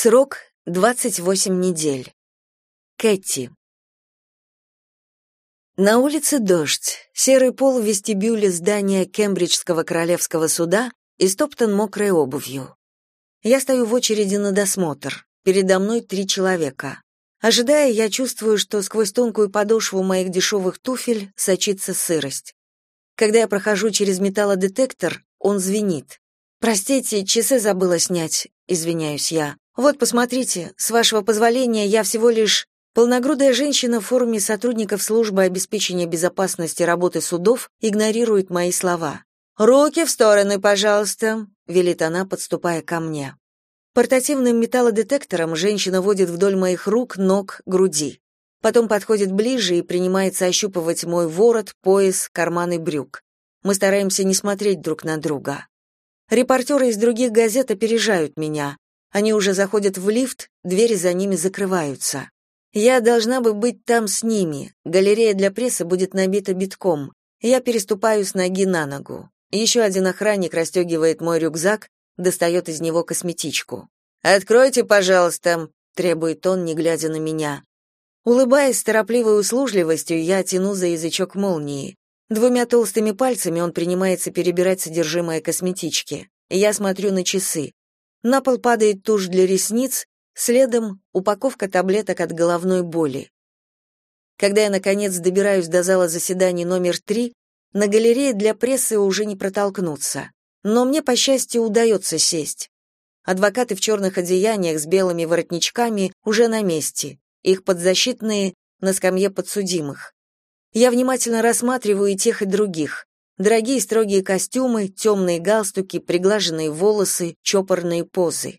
Срок 28 недель. Кэти. На улице дождь. Серый пол в вестибюле здания Кембриджского королевского суда истоптан мокрой обувью. Я стою в очереди на досмотр. Передо мной три человека. Ожидая, я чувствую, что сквозь тонкую подошву моих дешевых туфель сочится сырость. Когда я прохожу через металлодетектор, он звенит. «Простите, часы забыла снять», — извиняюсь я. «Вот, посмотрите, с вашего позволения, я всего лишь Полногрудая женщина в форме сотрудников службы обеспечения безопасности работы судов игнорирует мои слова. «Руки в стороны, пожалуйста», — велит она, подступая ко мне. Портативным металлодетектором женщина водит вдоль моих рук, ног, груди. Потом подходит ближе и принимается ощупывать мой ворот, пояс, карманы брюк. Мы стараемся не смотреть друг на друга. Репортеры из других газет опережают меня. Они уже заходят в лифт, двери за ними закрываются. Я должна бы быть там с ними. Галерея для прессы будет набита битком. Я переступаю с ноги на ногу. Еще один охранник расстегивает мой рюкзак, достает из него косметичку. «Откройте, пожалуйста», — требует он, не глядя на меня. Улыбаясь торопливой услужливостью, я тяну за язычок молнии. Двумя толстыми пальцами он принимается перебирать содержимое косметички. Я смотрю на часы. На пол падает тушь для ресниц, следом упаковка таблеток от головной боли. Когда я, наконец, добираюсь до зала заседаний номер три, на галерее для прессы уже не протолкнуться. Но мне, по счастью, удается сесть. Адвокаты в черных одеяниях с белыми воротничками уже на месте, их подзащитные на скамье подсудимых. Я внимательно рассматриваю и тех, и других. Дорогие строгие костюмы, темные галстуки, приглаженные волосы, чопорные позы.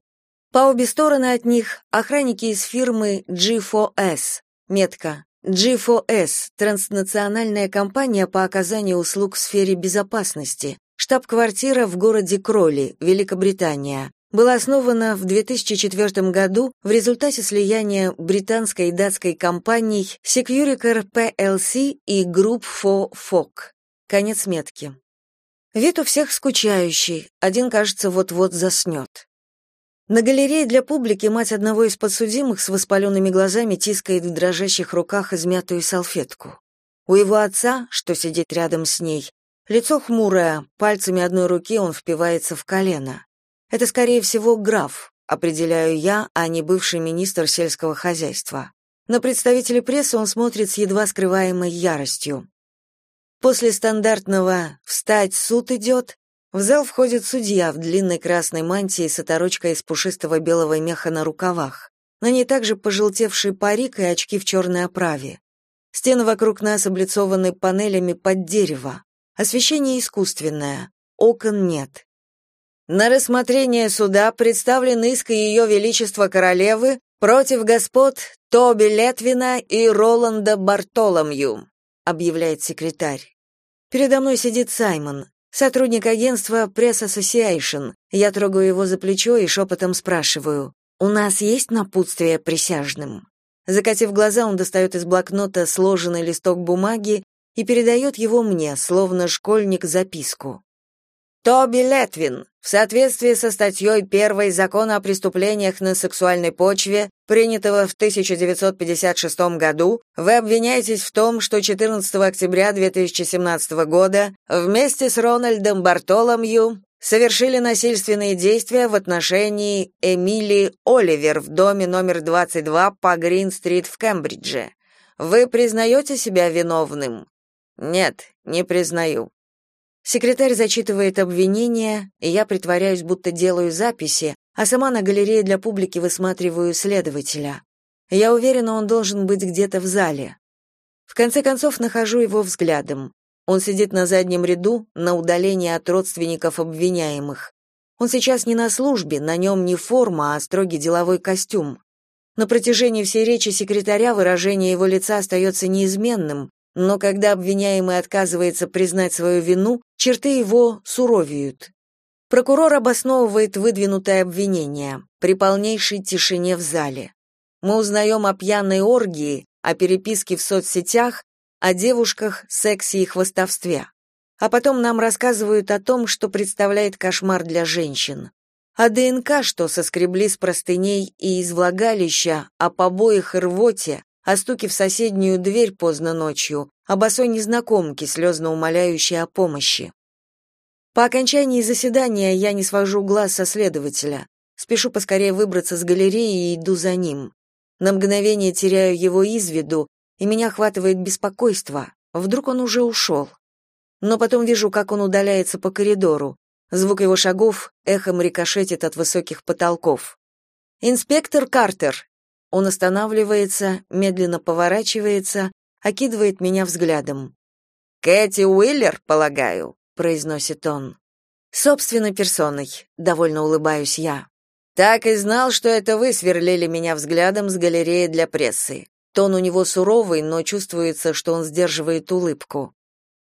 По обе стороны от них охранники из фирмы G4S, метка G4S – транснациональная компания по оказанию услуг в сфере безопасности, штаб-квартира в городе Кроли, Великобритания. Была основана в 2004 году в результате слияния британской и датской компаний Securicor PLC и Group 4 FOC. Конец метки. Вид у всех скучающий, один, кажется, вот-вот заснет. На галерее для публики мать одного из подсудимых с воспаленными глазами тискает в дрожащих руках измятую салфетку. У его отца, что сидит рядом с ней, лицо хмурое, пальцами одной руки он впивается в колено. Это, скорее всего, граф, определяю я, а не бывший министр сельского хозяйства. На представителя прессы он смотрит с едва скрываемой яростью. После стандартного «встать, суд идет» В зал входит судья в длинной красной мантии с оторочкой из пушистого белого меха на рукавах. На ней также пожелтевший парик и очки в черной оправе. Стены вокруг нас облицованы панелями под дерево. Освещение искусственное. Окон нет. На рассмотрение суда представлен иск Ее Величества Королевы против господ Тоби Летвина и Роланда Бартоломью, объявляет секретарь. Передо мной сидит Саймон, Сотрудник агентства Press Association. Я трогаю его за плечо и шепотом спрашиваю: "У нас есть напутствие присяжным?" Закатив глаза, он достает из блокнота сложенный листок бумаги и передает его мне, словно школьник записку. Тоби Летвин, в соответствии со статьей 1 Закона о преступлениях на сексуальной почве, принятого в 1956 году, вы обвиняетесь в том, что 14 октября 2017 года вместе с Рональдом Бартоломью совершили насильственные действия в отношении Эмили Оливер в доме номер 22 по Грин-стрит в Кембридже. Вы признаете себя виновным? Нет, не признаю. Секретарь зачитывает обвинения, и я притворяюсь, будто делаю записи, а сама на галерее для публики высматриваю следователя. Я уверена, он должен быть где-то в зале. В конце концов нахожу его взглядом. Он сидит на заднем ряду, на удалении от родственников обвиняемых. Он сейчас не на службе, на нем не форма, а строгий деловой костюм. На протяжении всей речи секретаря выражение его лица остается неизменным, но когда обвиняемый отказывается признать свою вину, черты его суровеют. Прокурор обосновывает выдвинутое обвинение при полнейшей тишине в зале. Мы узнаем о пьяной оргии, о переписке в соцсетях, о девушках, сексе и хвостовстве. А потом нам рассказывают о том, что представляет кошмар для женщин. А ДНК, что соскребли с простыней и из влагалища, о побоях и рвоте, о стуке в соседнюю дверь поздно ночью, о босой незнакомке, слезно умоляющей о помощи. По окончании заседания я не свожу глаз со следователя. Спешу поскорее выбраться с галереи и иду за ним. На мгновение теряю его из виду, и меня охватывает беспокойство. Вдруг он уже ушел. Но потом вижу, как он удаляется по коридору. Звук его шагов эхом рикошетит от высоких потолков. «Инспектор Картер!» Он останавливается, медленно поворачивается, окидывает меня взглядом. «Кэти Уиллер, полагаю?» произносит он. Собственной персоной, довольно улыбаюсь я. Так и знал, что это вы сверлили меня взглядом с галереи для прессы. Тон у него суровый, но чувствуется, что он сдерживает улыбку.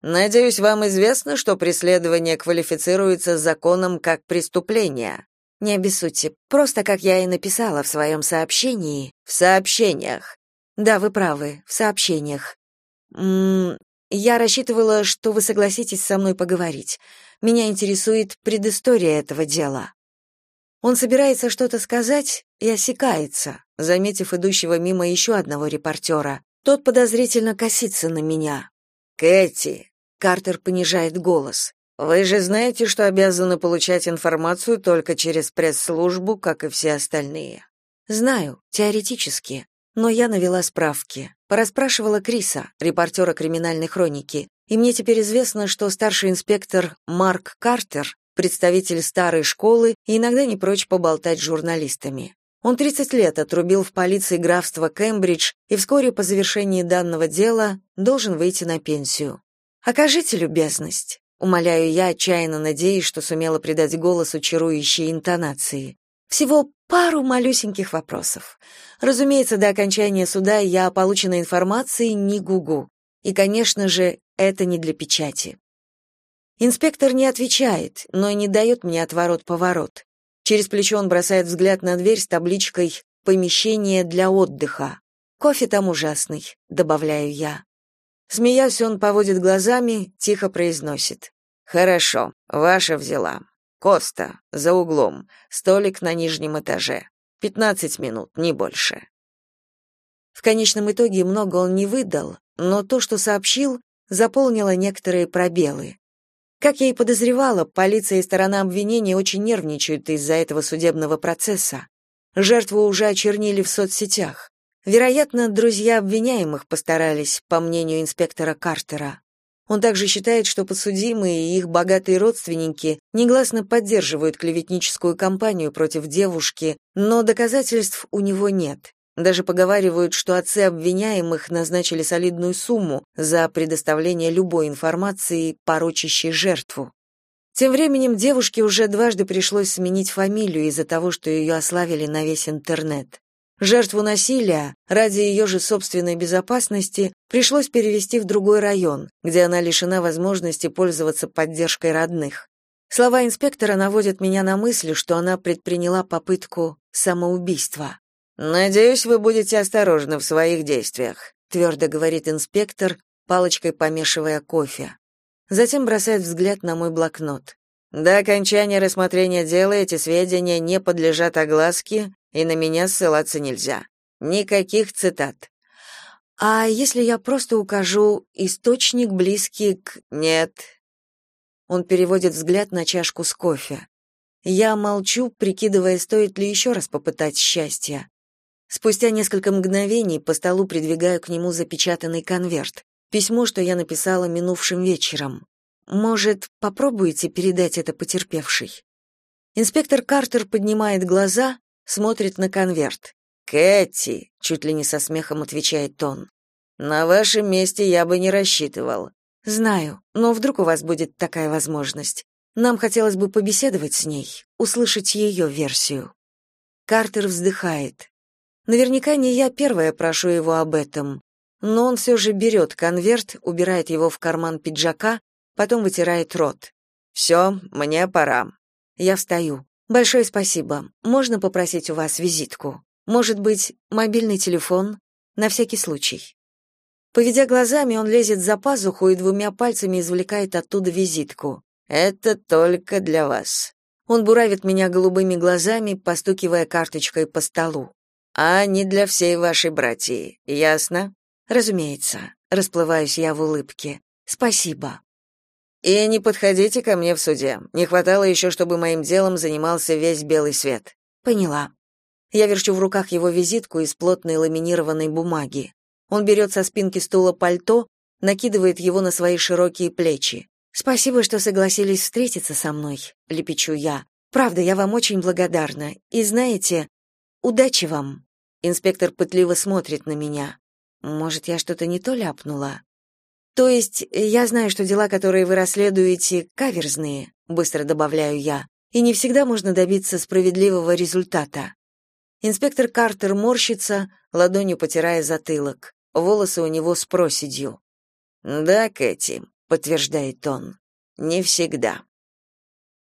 Надеюсь, вам известно, что преследование квалифицируется законом как преступление. Не обессудьте, просто как я и написала в своем сообщении. В сообщениях. Да, вы правы, в сообщениях. М я рассчитывала, что вы согласитесь со мной поговорить. Меня интересует предыстория этого дела. Он собирается что-то сказать и осекается, заметив идущего мимо еще одного репортера. Тот подозрительно косится на меня. «Кэти», — Картер понижает голос, — «вы же знаете, что обязаны получать информацию только через пресс-службу, как и все остальные». «Знаю, теоретически, но я навела справки. Порасспрашивала Криса, репортера криминальной хроники, и мне теперь известно, что старший инспектор Марк Картер, представитель старой школы иногда не прочь поболтать с журналистами. Он 30 лет отрубил в полиции графства Кембридж и вскоре по завершении данного дела должен выйти на пенсию. Окажите любезность, умоляю я, отчаянно надеясь, что сумела придать голосу чарующие интонации. Всего пару малюсеньких вопросов. Разумеется, до окончания суда я о полученной информации не гугу. И, конечно же, это не для печати. Инспектор не отвечает, но и не дает мне отворот-поворот. Через плечо он бросает взгляд на дверь с табличкой «Помещение для отдыха». «Кофе там ужасный», — добавляю я. Смеясь, он поводит глазами, тихо произносит. «Хорошо, ваша взяла. Коста, за углом, столик на нижнем этаже. Пятнадцать минут, не больше. В конечном итоге много он не выдал, но то, что сообщил, заполнило некоторые пробелы. Как я и подозревала, полиция и сторона обвинения очень нервничают из-за этого судебного процесса. Жертву уже очернили в соцсетях. Вероятно, друзья обвиняемых постарались, по мнению инспектора Картера. Он также считает, что подсудимые и их богатые родственники негласно поддерживают клеветническую кампанию против девушки, но доказательств у него нет. Даже поговаривают, что отцы обвиняемых назначили солидную сумму за предоставление любой информации, порочащей жертву. Тем временем девушке уже дважды пришлось сменить фамилию из-за того, что ее ославили на весь интернет. Жертву насилия, ради ее же собственной безопасности, пришлось перевести в другой район, где она лишена возможности пользоваться поддержкой родных. Слова инспектора наводят меня на мысль, что она предприняла попытку самоубийства. «Надеюсь, вы будете осторожны в своих действиях», твердо говорит инспектор, палочкой помешивая кофе. Затем бросает взгляд на мой блокнот. До окончания рассмотрения дела эти сведения не подлежат огласке и на меня ссылаться нельзя. Никаких цитат. А если я просто укажу источник близкий к нет? Он переводит взгляд на чашку с кофе. Я молчу, прикидывая, стоит ли еще раз попытать счастье. Спустя несколько мгновений по столу придвигаю к нему запечатанный конверт. Письмо, что я написала минувшим вечером. Может, попробуете передать это потерпевшей? Инспектор Картер поднимает глаза, смотрит на конверт. «Кэти», — чуть ли не со смехом отвечает он, — «на вашем месте я бы не рассчитывал». «Знаю, но вдруг у вас будет такая возможность. Нам хотелось бы побеседовать с ней, услышать ее версию». Картер вздыхает. Наверняка не я первая прошу его об этом, но он все же берет конверт, убирает его в карман пиджака, потом вытирает рот. «Все, мне пора». Я встаю. Большое спасибо. Можно попросить у вас визитку? Может быть, мобильный телефон на всякий случай. Поведя глазами, он лезет за пазуху и двумя пальцами извлекает оттуда визитку. Это только для вас. Он буравит меня голубыми глазами, постукивая карточкой по столу. А не для всей вашей братьи, ясно? Разумеется. Расплываюсь я в улыбке. Спасибо. И не подходите ко мне в суде. Не хватало еще, чтобы моим делом занимался весь белый свет. Поняла. Я верчу в руках его визитку из плотной ламинированной бумаги. Он берет со спинки стула пальто, накидывает его на свои широкие плечи. Спасибо, что согласились встретиться со мной, лепечу я. Правда, я вам очень благодарна. И знаете, удачи вам. Инспектор пытливо смотрит на меня. Может, я что-то не то ляпнула? То есть, я знаю, что дела, которые вы расследуете, каверзные, быстро добавляю я, и не всегда можно добиться справедливого результата. Инспектор Картер морщится, ладонью потирая затылок. Волосы у него с проседью. «Да, Кэти», — подтверждает он, — «не всегда».